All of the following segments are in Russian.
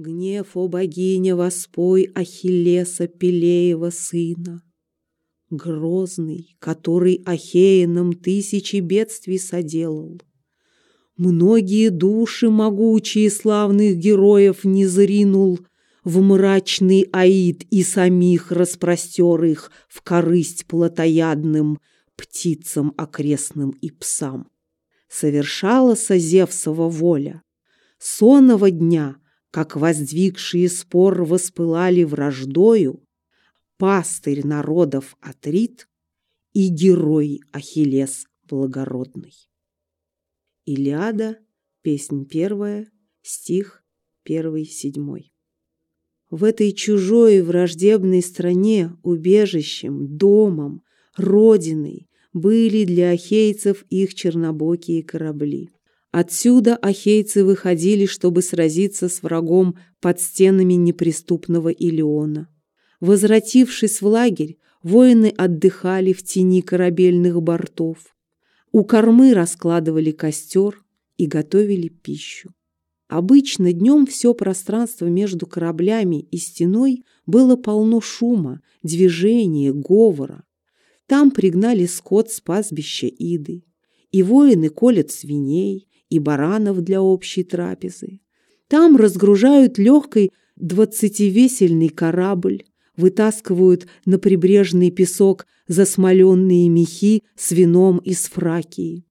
Гнев, о богиня, воспой Ахиллеса Пелеева сына. Грозный, который Ахеянам тысячи бедствий соделал. Многие души могучие славных героев не заринул в мрачный аид и самих распростер их в корысть плотоядным птицам окрестным и псам. Совершала Созевсова воля. Сонного дня, как воздвигшие спор воспылали враждою, пастырь народов Атрит и герой Ахиллес благородный. Илиада, песнь первая, стих первый, седьмой. В этой чужой враждебной стране убежищем, домом, родиной были для ахейцев их чернобокие корабли. Отсюда ахейцы выходили, чтобы сразиться с врагом под стенами неприступного Илиона. Возвратившись в лагерь, воины отдыхали в тени корабельных бортов. У кормы раскладывали костер и готовили пищу. Обычно днем все пространство между кораблями и стеной было полно шума, движения, говора. Там пригнали скот с пастбища Иды, и воины колят свиней и баранов для общей трапезы. Там разгружают легкой двадцативесельный корабль, вытаскивают на прибрежный песок засмоленные мехи с вином из Фракии.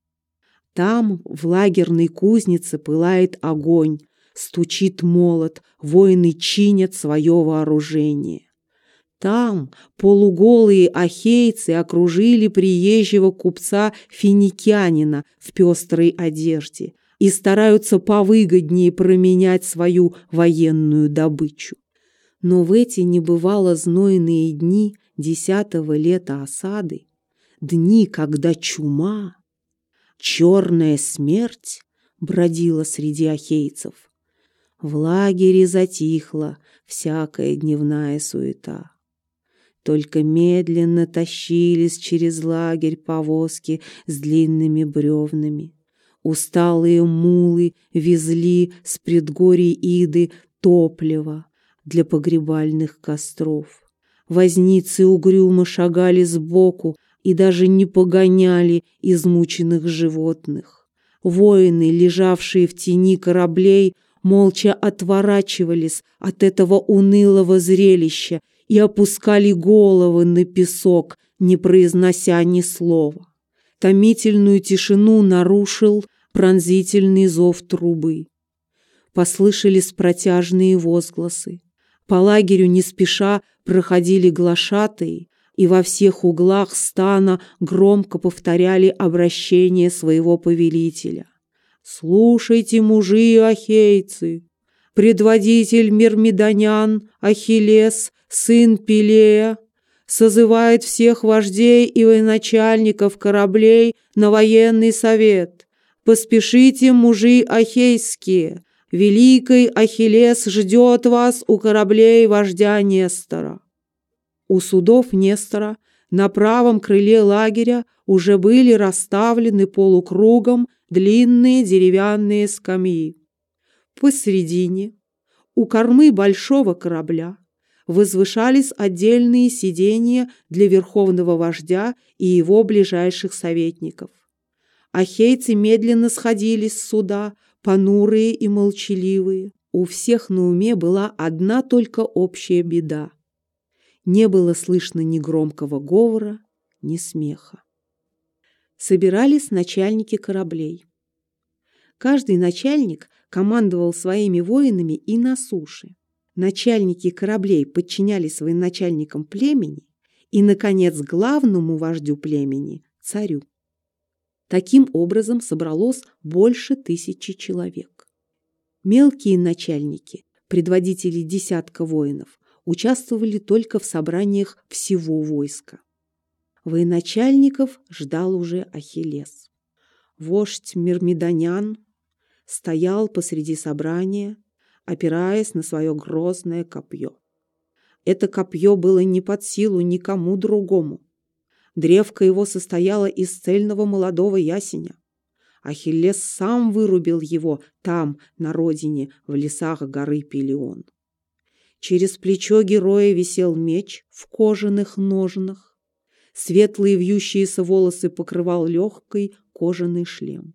Там, в лагерной кузнице, пылает огонь, стучит молот, воины чинят свое вооружение. Там полуголые ахейцы окружили приезжего купца-финикянина в пестрой одежде и стараются повыгоднее променять свою военную добычу. Но в эти небывало знойные дни десятого лета осады, дни, когда чума, черная смерть бродила среди ахейцев, в лагере затихла всякая дневная суета. Только медленно тащились через лагерь повозки с длинными бревнами. Усталые мулы везли с предгорий Иды топливо для погребальных костров. Возницы угрюмо шагали сбоку и даже не погоняли измученных животных. Воины, лежавшие в тени кораблей, молча отворачивались от этого унылого зрелища и опускали головы на песок, не произнося ни слова. Томительную тишину нарушил пронзительный зов трубы. Послышались протяжные возгласы. По лагерю не спеша проходили глашатые, и во всех углах стана громко повторяли обращение своего повелителя. «Слушайте, мужи ахейцы! Предводитель мирмидонян Ахиллес, сын Пелея, созывает всех вождей и военачальников кораблей на военный совет. Поспешите, мужи ахейские, великий Ахиллес ждет вас у кораблей вождя Нестора». У судов Нестора на правом крыле лагеря уже были расставлены полукругом длинные деревянные скамьи. Посередине, у кормы большого корабля, возвышались отдельные сиденья для верховного вождя и его ближайших советников. Ахейцы медленно сходились с суда, понурые и молчаливые. У всех на уме была одна только общая беда. Не было слышно ни громкого говора, ни смеха. Собирались начальники кораблей. Каждый начальник командовал своими воинами и на суше. Начальники кораблей подчинялись военачальникам племени и, наконец, главному вождю племени – царю. Таким образом собралось больше тысячи человек. Мелкие начальники, предводители десятка воинов, участвовали только в собраниях всего войска. Военачальников ждал уже Ахиллес. Вождь Мирмидонян стоял посреди собрания, опираясь на свое грозное копье. Это копье было не под силу никому другому. Древко его состояло из цельного молодого ясеня. Ахиллес сам вырубил его там, на родине, в лесах горы Пелион. Через плечо героя висел меч в кожаных ножнах. Светлые вьющиеся волосы покрывал легкий кожаный шлем.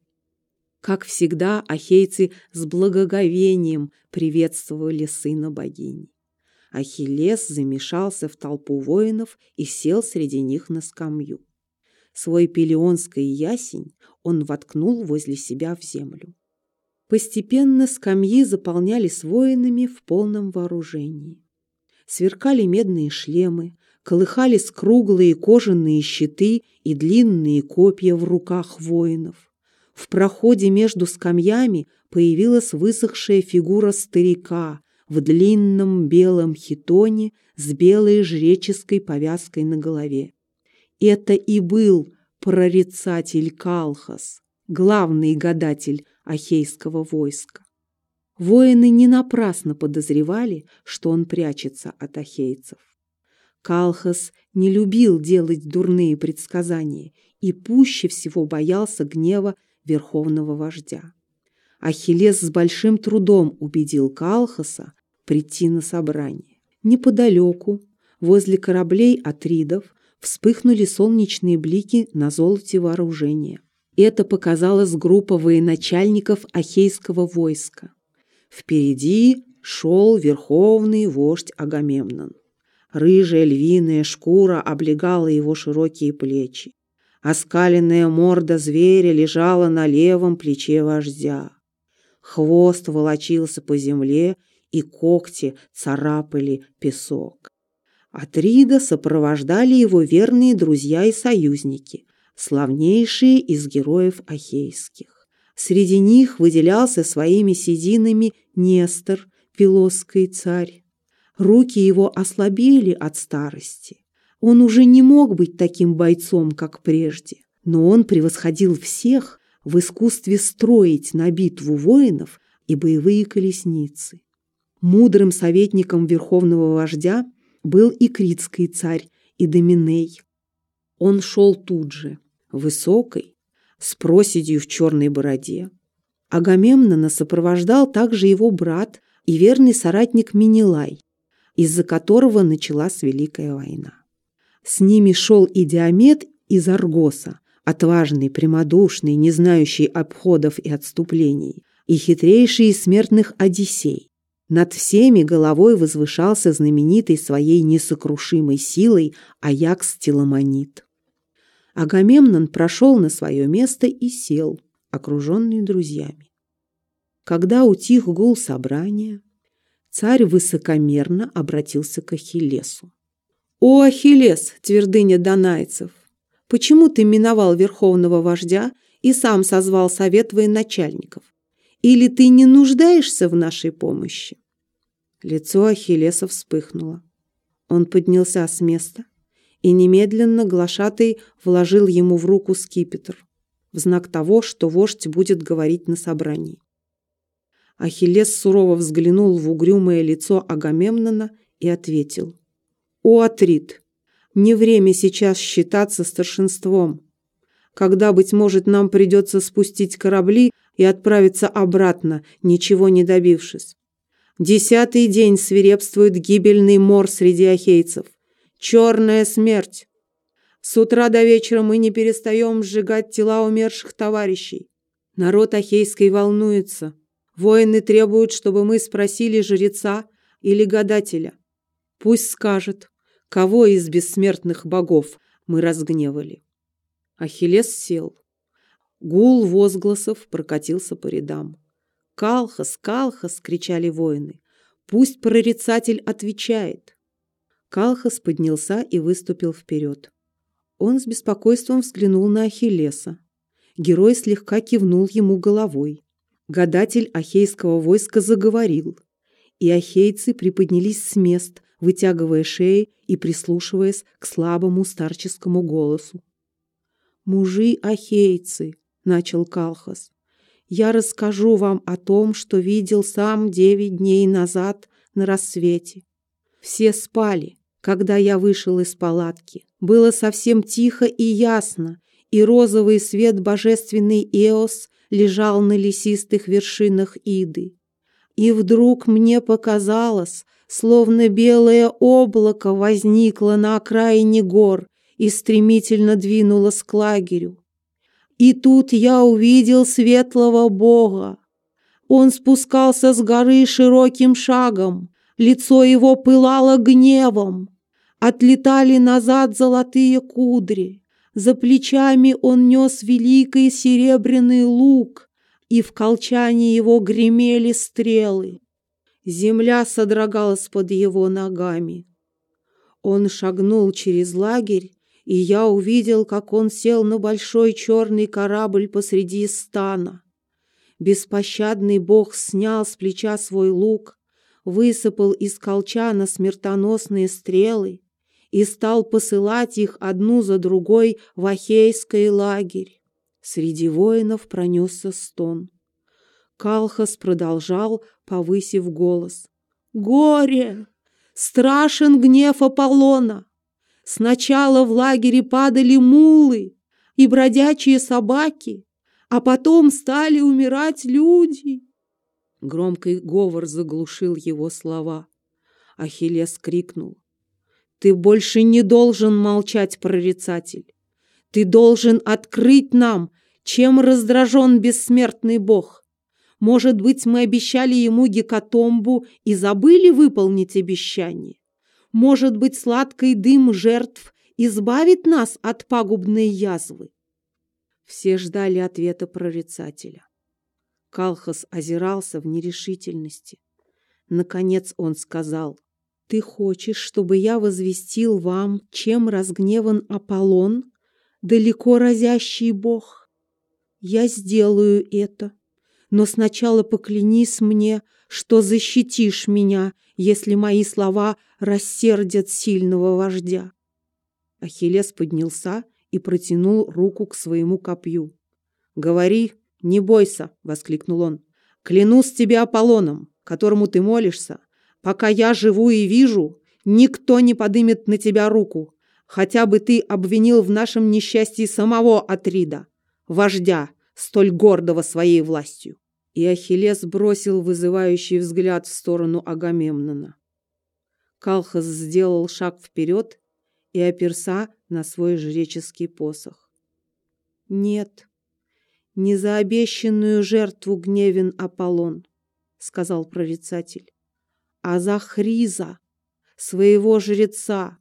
Как всегда, ахейцы с благоговением приветствовали сына богини. Ахиллес замешался в толпу воинов и сел среди них на скамью. Свой пелионской ясень он воткнул возле себя в землю. Постепенно скамьи заполнялись воинами в полном вооружении. Сверкали медные шлемы, колыхались круглые кожаные щиты и длинные копья в руках воинов. В проходе между скамьями появилась высохшая фигура старика в длинном белом хитоне с белой жреческой повязкой на голове. Это и был прорицатель Калхас, главный гадатель ахейского войска. Воины не напрасно подозревали, что он прячется от ахейцев. Калхас не любил делать дурные предсказания и пуще всего боялся гнева верховного вождя. Ахиллес с большим трудом убедил Калхаса прийти на собрание. Неподалеку, возле кораблей Атридов, вспыхнули солнечные блики на золоте вооружения. Это показалась группа военачальников Ахейского войска. Впереди шел верховный вождь Агамемнон. Рыжая львиная шкура облегала его широкие плечи. Оскаленная морда зверя лежала на левом плече вождя. Хвост волочился по земле, и когти царапали песок. Атрида сопровождали его верные друзья и союзники, славнейшие из героев ахейских. Среди них выделялся своими сединами Нестор, пилосский царь. Руки его ослабели от старости. Он уже не мог быть таким бойцом, как прежде, но он превосходил всех в искусстве строить на битву воинов и боевые колесницы. Мудрым советником верховного вождя был и критский царь Идоминей. Он шел тут же, высокой, с проседью в черной бороде. Агамемнона сопровождал также его брат и верный соратник Минилай, из-за которого началась Великая война. С ними шел и Диамет из Аргоса, отважный, прямодушный, не знающий обходов и отступлений, и хитрейший из смертных Одиссей. Над всеми головой возвышался знаменитый своей несокрушимой силой Аякс Теламонит. Агамемнон прошел на свое место и сел, окруженный друзьями. Когда утих гул собрания, царь высокомерно обратился к Ахиллесу. «О, Ахиллес, твердыня донайцев! Почему ты миновал верховного вождя и сам созвал совет военачальников? Или ты не нуждаешься в нашей помощи?» Лицо Ахиллеса вспыхнуло. Он поднялся с места, и немедленно глашатый вложил ему в руку скипетр, в знак того, что вождь будет говорить на собрании. Ахиллес сурово взглянул в угрюмое лицо Агамемнона и ответил – «О, Атрит, не время сейчас считаться старшинством. Когда, быть может, нам придется спустить корабли и отправиться обратно, ничего не добившись. Десятый день свирепствует гибельный мор среди ахейцев. Черная смерть. С утра до вечера мы не перестаем сжигать тела умерших товарищей. Народ ахейский волнуется. Воины требуют, чтобы мы спросили жреца или гадателя. Пусть скажет, Кого из бессмертных богов мы разгневали? Ахиллес сел. Гул возгласов прокатился по рядам. «Калхас! Калхас!» — кричали воины. «Пусть прорицатель отвечает!» Калхас поднялся и выступил вперед. Он с беспокойством взглянул на Ахиллеса. Герой слегка кивнул ему головой. Гадатель ахейского войска заговорил, и ахейцы приподнялись с мест, вытягивая шеи и прислушиваясь к слабому старческому голосу. «Мужи ахейцы», — начал Калхас, — «я расскажу вам о том, что видел сам девять дней назад на рассвете. Все спали, когда я вышел из палатки. Было совсем тихо и ясно, и розовый свет божественный Эос лежал на лесистых вершинах Иды. И вдруг мне показалось, словно белое облако возникло на окраине гор и стремительно двинулось к лагерю. И тут я увидел светлого Бога. Он спускался с горы широким шагом, лицо его пылало гневом. Отлетали назад золотые кудри. За плечами он нес великий серебряный лук, и в колчане его гремели стрелы. Земля содрогалась под его ногами. Он шагнул через лагерь, и я увидел, как он сел на большой черный корабль посреди стана. Беспощадный бог снял с плеча свой лук, высыпал из колчана смертоносные стрелы и стал посылать их одну за другой в Ахейский лагерь. Среди воинов пронесся стон. Калхас продолжал, повысив голос. «Горе! Страшен гнев Аполлона! Сначала в лагере падали мулы и бродячие собаки, а потом стали умирать люди!» Громкий говор заглушил его слова. Ахиллес крикнул. «Ты больше не должен молчать, прорицатель! Ты должен открыть нам, чем раздражен бессмертный бог!» Может быть, мы обещали ему гекатомбу и забыли выполнить обещание? Может быть, сладкий дым жертв избавит нас от пагубной язвы? Все ждали ответа прорицателя. Калхас озирался в нерешительности. Наконец он сказал, «Ты хочешь, чтобы я возвестил вам, чем разгневан Аполлон, далеко разящий бог? Я сделаю это» но сначала поклянись мне, что защитишь меня, если мои слова рассердят сильного вождя. Ахиллес поднялся и протянул руку к своему копью. «Говори, не бойся!» — воскликнул он. «Клянусь тебе Аполлоном, которому ты молишься. Пока я живу и вижу, никто не подымет на тебя руку, хотя бы ты обвинил в нашем несчастье самого Атрида, вождя, столь гордого своей властью. И Ахиллес бросил вызывающий взгляд в сторону Агамемнона. Калхас сделал шаг вперед и оперся на свой жреческий посох. «Нет, не за обещанную жертву гневен Аполлон», — сказал прорицатель, «а за Хриза, своего жреца.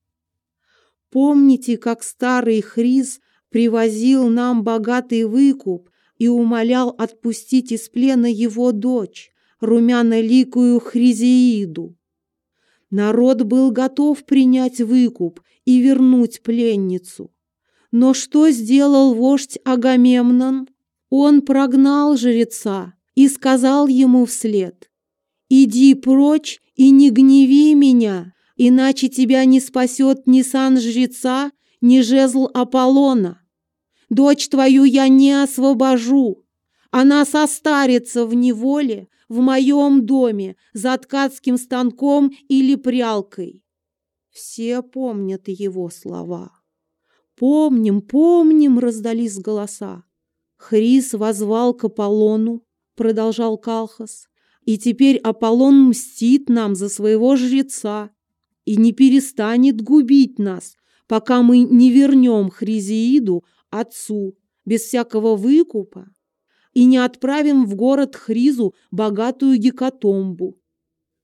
Помните, как старый Хриз привозил нам богатый выкуп и умолял отпустить из плена его дочь, румяно-ликую Хризеиду. Народ был готов принять выкуп и вернуть пленницу. Но что сделал вождь Агамемнон? Он прогнал жреца и сказал ему вслед, «Иди прочь и не гневи меня, иначе тебя не спасет ни сан жреца, ни жезл Аполлона. Дочь твою я не освобожу. Она состарится в неволе в моем доме за ткацким станком или прялкой. Все помнят его слова. Помним, помним, раздались голоса. Хрис возвал к Аполлону, продолжал Калхас, и теперь Аполлон мстит нам за своего жреца и не перестанет губить нас, пока мы не вернем Хризеиду отцу без всякого выкупа и не отправим в город Хризу богатую гекатомбу.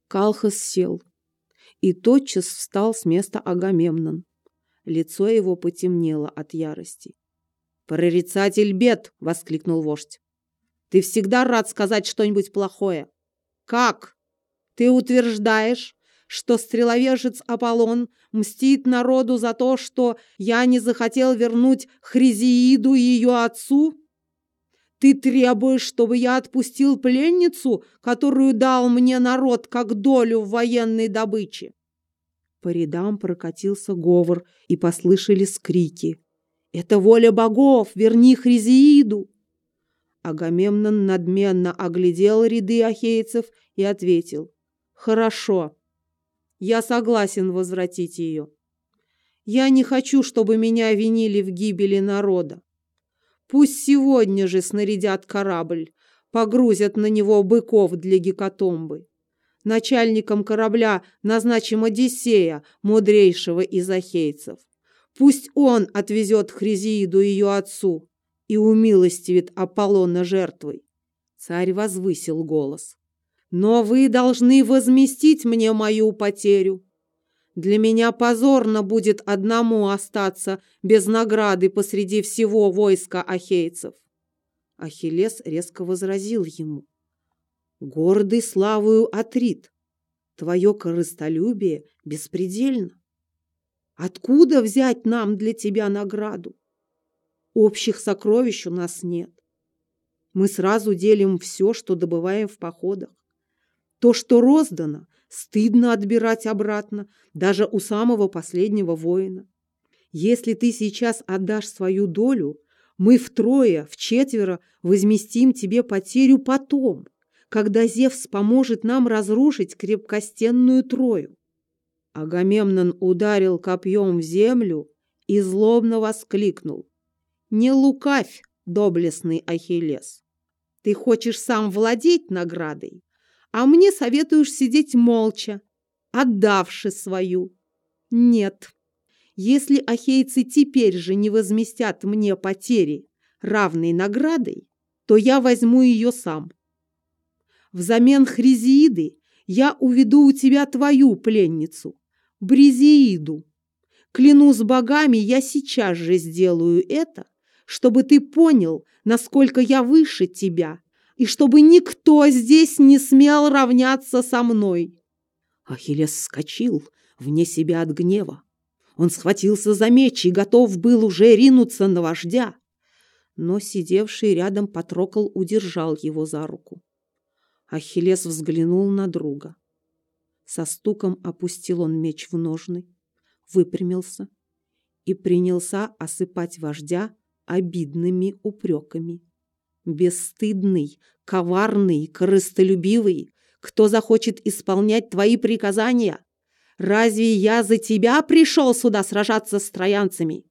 Калхас сел, и тотчас встал с места Агамемнон. Лицо его потемнело от ярости. «Прорицатель бед!» — воскликнул вождь. «Ты всегда рад сказать что-нибудь плохое. Как? Ты утверждаешь, что стреловежец Аполлон мстит народу за то, что я не захотел вернуть Хризииду и ее отцу? Ты требуешь, чтобы я отпустил пленницу, которую дал мне народ как долю в военной добыче?» По рядам прокатился говор, и послышались крики. «Это воля богов! Верни Хризииду!» Агамемнон надменно оглядел ряды ахейцев и ответил. «Хорошо, я согласен возвратить ее. Я не хочу, чтобы меня винили в гибели народа. Пусть сегодня же снарядят корабль, погрузят на него быков для гекатомбы. Начальником корабля назначим Одиссея, мудрейшего из ахейцев. Пусть он отвезет Хризииду ее отцу и умилостивит Аполлона жертвой. Царь возвысил голос. Но вы должны возместить мне мою потерю. Для меня позорно будет одному остаться без награды посреди всего войска ахейцев. Ахиллес резко возразил ему. Гордый славою Атрит, твое корыстолюбие беспредельно. Откуда взять нам для тебя награду? Общих сокровищ у нас нет. Мы сразу делим все, что добываем в походах. То, что роздано, стыдно отбирать обратно, даже у самого последнего воина. Если ты сейчас отдашь свою долю, мы втрое, вчетверо возместим тебе потерю потом, когда Зевс поможет нам разрушить крепкостенную Трою. Агамемнон ударил копьем в землю и злобно воскликнул. «Не лукавь, доблестный Ахиллес! Ты хочешь сам владеть наградой, а мне советуешь сидеть молча, отдавши свою. Нет, если ахейцы теперь же не возместят мне потери равной наградой, то я возьму ее сам. Взамен Хризииды я уведу у тебя твою пленницу, Бризииду. Клянусь богами, я сейчас же сделаю это, чтобы ты понял, насколько я выше тебя и чтобы никто здесь не смел равняться со мной. Ахиллес вскочил, вне себя от гнева. Он схватился за меч и готов был уже ринуться на вождя. Но сидевший рядом Патрокол удержал его за руку. Ахиллес взглянул на друга. Со стуком опустил он меч в ножны, выпрямился и принялся осыпать вождя обидными упреками. Бесстыдный, коварный, корыстолюбивый, кто захочет исполнять твои приказания? Разве я за тебя пришел сюда сражаться с троянцами?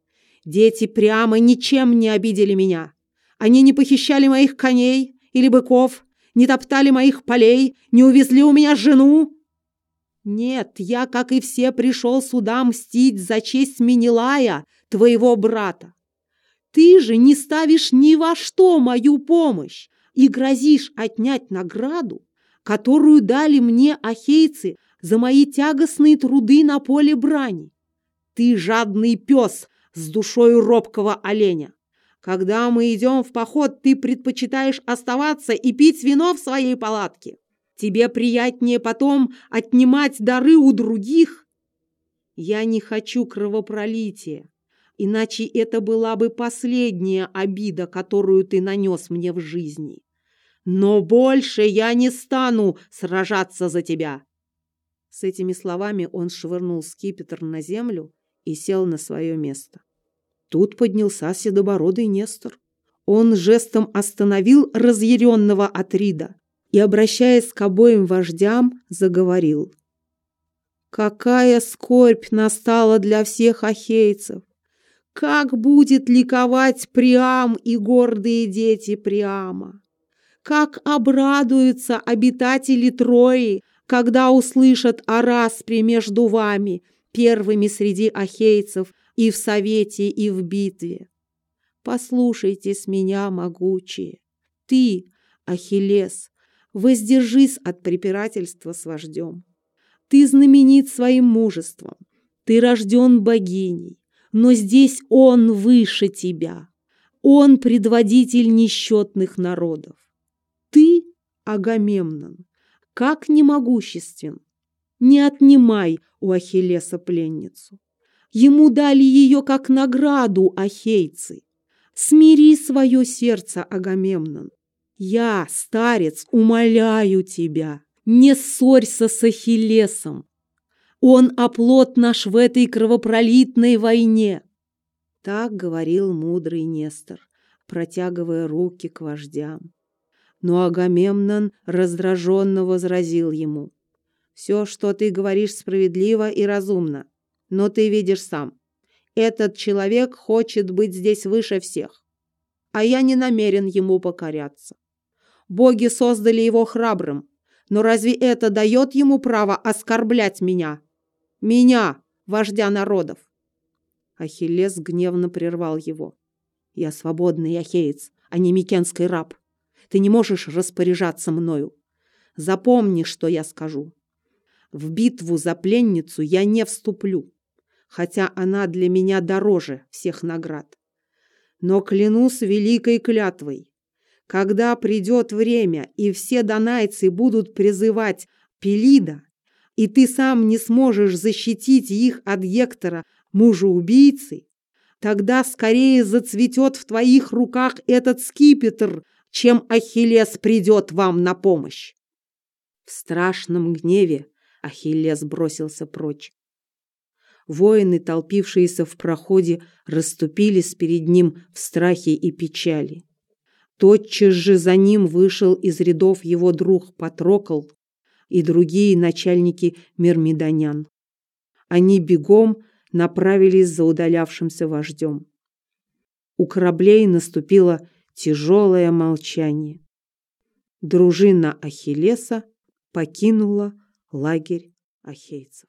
Дети прямо ничем не обидели меня. Они не похищали моих коней или быков, не топтали моих полей, не увезли у меня жену. Нет, я, как и все, пришел сюда мстить за честь Минилая, твоего брата. Ты же не ставишь ни во что мою помощь и грозишь отнять награду, которую дали мне ахейцы за мои тягостные труды на поле брани. Ты жадный пес с душой робкого оленя. Когда мы идем в поход, ты предпочитаешь оставаться и пить вино в своей палатке. Тебе приятнее потом отнимать дары у других. Я не хочу кровопролития иначе это была бы последняя обида, которую ты нанес мне в жизни. Но больше я не стану сражаться за тебя!» С этими словами он швырнул скипетр на землю и сел на свое место. Тут поднялся седобородый Нестор. Он жестом остановил разъяренного Атрида и, обращаясь к обоим вождям, заговорил. «Какая скорбь настала для всех ахейцев! Как будет ликовать Приам и гордые дети Приама! Как обрадуются обитатели Трои, когда услышат о распре между вами, первыми среди ахейцев и в совете, и в битве. Послушайте с меня, могучие. Ты, Ахиллес, воздержись от препирательства с вождем. Ты знаменит своим мужеством, ты рожден богиней, но здесь он выше тебя. Он предводитель несчетных народов. Ты, Агамемнон, как немогуществен. Не отнимай у Ахиллеса пленницу. Ему дали ее как награду ахейцы. Смири свое сердце, Агамемнон. Я, старец, умоляю тебя, не ссорься с Ахиллесом. Он оплот наш в этой кровопролитной войне. Так говорил мудрый Нестор, протягивая руки к вождям. Но Агамемнон раздраженно возразил ему. «Все, что ты говоришь, справедливо и разумно, но ты видишь сам. Этот человек хочет быть здесь выше всех. а я не намерен ему покоряться. Боги создали его храбрым, но разве это дает ему право оскорблять меня? Меня, вождя народов!» Ахиллес гневно прервал его. «Я свободный ахеец, а не микенский раб. Ты не можешь распоряжаться мною. Запомни, что я скажу. В битву за пленницу я не вступлю, хотя она для меня дороже всех наград. Но клянусь великой клятвой, когда придет время, и все донайцы будут призывать Пелида, и ты сам не сможешь защитить их от Гектора, мужа-убийцы, тогда скорее зацветет в твоих руках этот скипетр, чем Ахиллес придет вам на помощь. В страшном гневе Ахиллес бросился прочь. Воины, толпившиеся в проходе, расступились перед ним в страхе и печали. Тотчас же за ним вышел из рядов его друг Патрокл и другие начальники мирмидонян. Они бегом направились за удалявшимся вождем. У кораблей наступило тяжелое молчание. Дружина Ахиллеса покинула лагерь ахейцев.